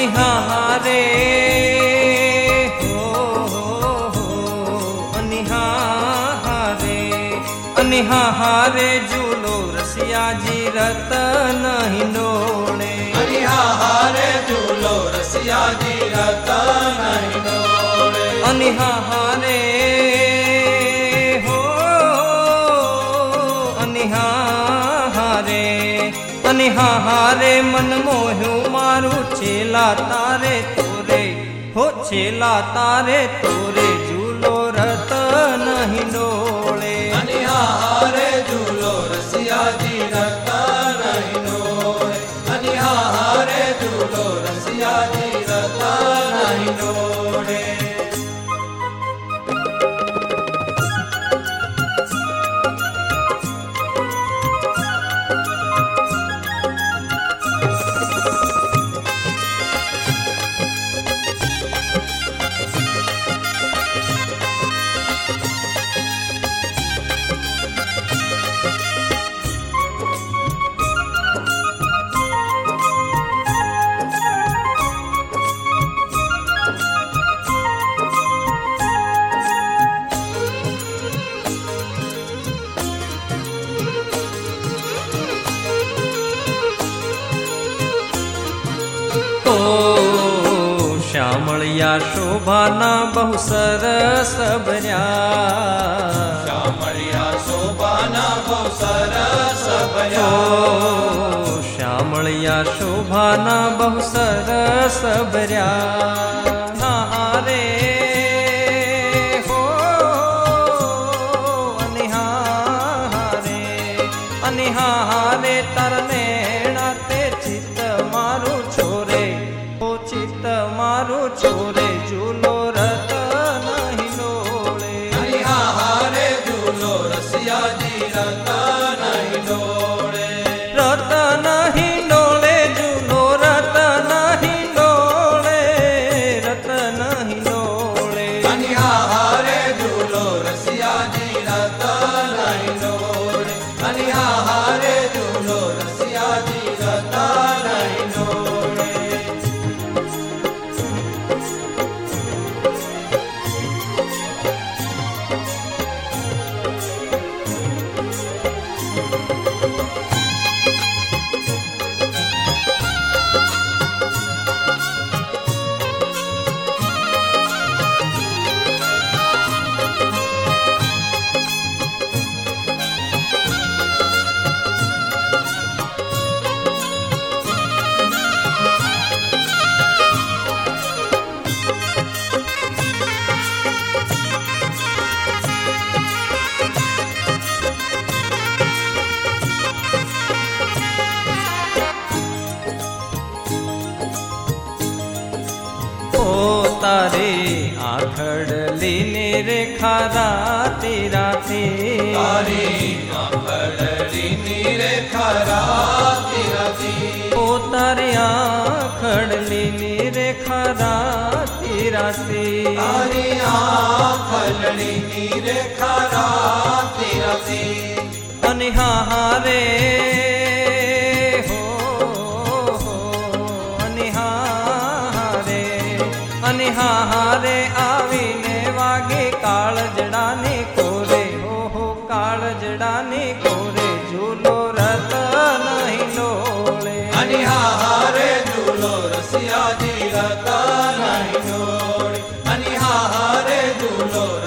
अनिहारे हो हो हो झूलो रसिया जी रतन हिनोणे अनिहारे झूलो रसिया जी रतन हिनोणे अनिहारे અનિહારે મન મોહ્યું મારું છેલા તારે તોરે હો છેલા તારે તોરે તો શ્યામળિયા શોભાના બહુ સરસ ભર્યા. શ્યામળિયા શોભાના બહુ સરસ ભર્યા. શ્યામળિયા શોભાના બહુ સરસ ભર્યા. लीले रेखा राते राते। तारे लीली रेखा राते राते। ओ तारे आखड़ लीली रेखा राते राते। तारे आखड़ लीली रेखा राते હરિ જોડી અનિહારે દુલો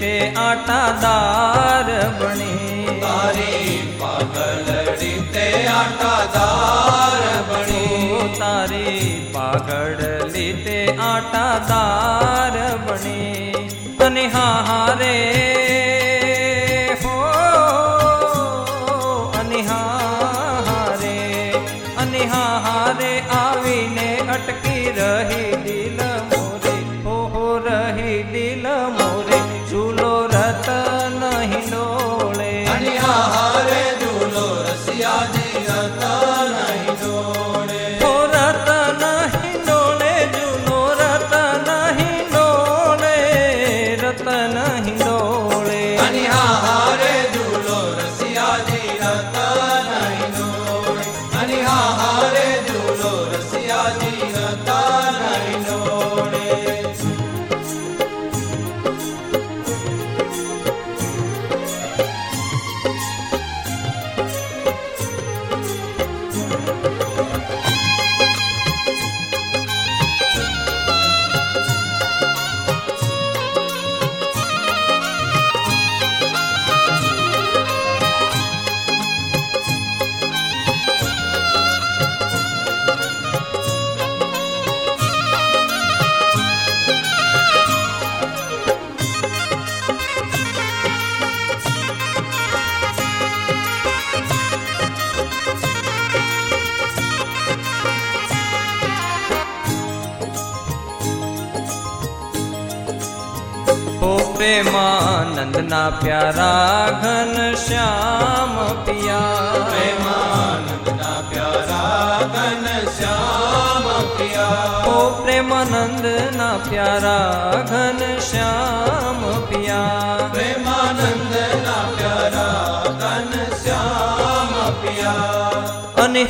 ते आटा दार बने. तारे पागलड़ी ते आटा दार बने हो, तारे पागलड़ी ते आटा दार बने. अने हारे प्रेमानंद ना प्यारा घन श्याम पिया। प्रेमानंद ना प्यारा घन श्याम पिया ओ प्रेमानंद ना प्यारा घन श्याम पिया। प्रेमानंद ना प्यारा घन श्याम पिया। अने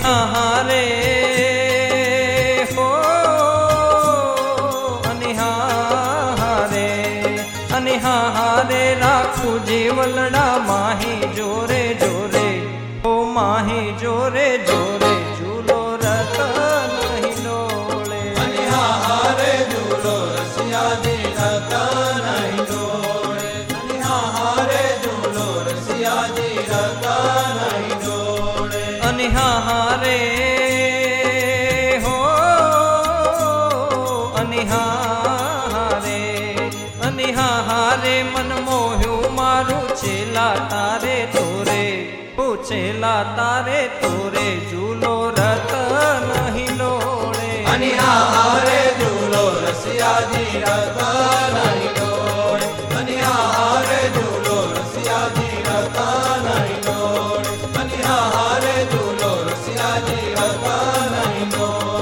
देवलड़ा माही जोरे जोरे ओ माही जोरे जोरे झूलो रतन हिंडोले अरे हारे झूलो रसिया दी रतन नहीं अरे हारे झूलो रसिया दी रतन हिंडोले अनहा हारे છેલા તારે તોરે, ઝૂલો રત નહીં ડોળે અનિયા હારે ઝૂલો રસિયાજી રત નહીં ડોળે અનિયા હારે ઝૂલો રસિયાજી રત નહીં ડોળે અનિયા હારે ઝૂલો રસિયાજી રત નહીં ડોળે